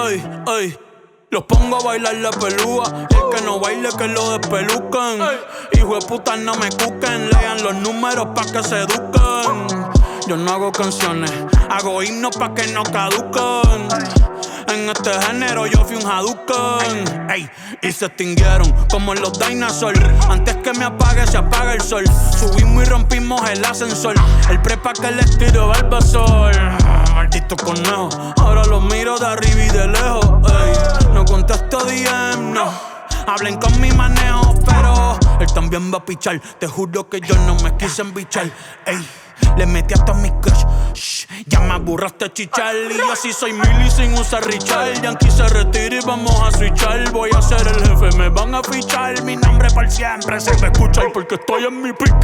Ay, ay. Los pongo a bailar la pelúa. El que no baile, que lo despelucan. Hijo de puta, no me cuquen. Lean los números pa' que se eduquen. Yo no hago canciones, hago himnos pa' que no caduquen. En este género yo fui un Hadouken. Ey, y se extinguieron como los dinosaurs. Antes que me apague, se apaga el sol. Subimos y rompimos el ascensor. El prepa que les tiro Barbasol. Ah, maldito conejo. Ahora los miro de arriba y de lejos. No contesto DM, no. Hablen con mi manejo, pero él también va a pichar. Te juro que yo no me quise embichar. Ey. Le metí hasta mis crush. Shh, ya me aburraste chichar. Y yo sí soy Milly sin usar Richard. Yankee se retira y vamos a switchar. Voy a ser el jefe, me van a fichar. Mi nombre por siempre se me escucha. Y porque estoy en mi pick.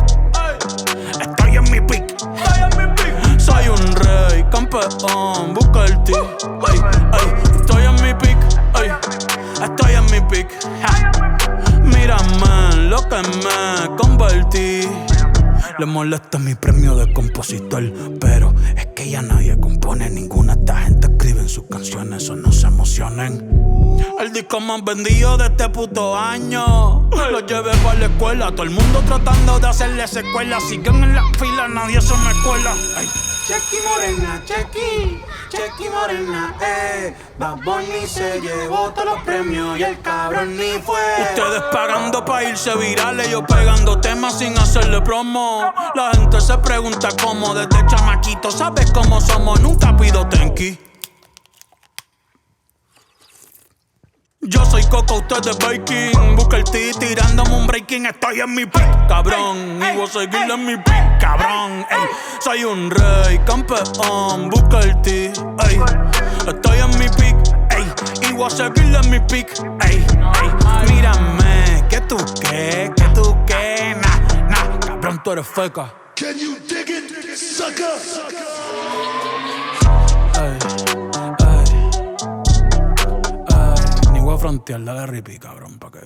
Estoy en mi pick. Busca el ti. Ay, ay, estoy en mi pick. Ay, estoy en mi pick. Ja. Mírame lo que me convertí. Le molesta mi premio de compositor, pero es que ya nadie compone ninguna. Esta gente escribe en sus canciones, o no se emocionen. El disco más vendido de este puto año. Lo llevé para la escuela, todo el mundo tratando de hacerle secuela. Siguen en la fila, nadie se me cuela. Ay. Chequi morena, chequi, chequi morena, eh. Bad Bunny se llevó todos los premios y el cabrón ni fue. Ustedes pagando pa' irse virales, yo pegando temas sin hacerle promo. La gente se pregunta cómo desde chamaquito, ¿sabes cómo somos? Nunca pido tenki. Yo soy Coco, usted es Baking. Busca el T tirándome un breaking. Estoy en mi pick, cabrón. Y voy a seguir en mi pick, cabrón. Ey, soy un rey, campeón. Busca el T, ey. Estoy en mi pick, ey. Y voy a seguir en mi pick, ey, ey. Mírame, que tú qué, que tú qué. Nah, nah, cabrón, tú eres feca. Can you dig it, sucker? Ey, frontear, dale ripi, cabrón, pa' que.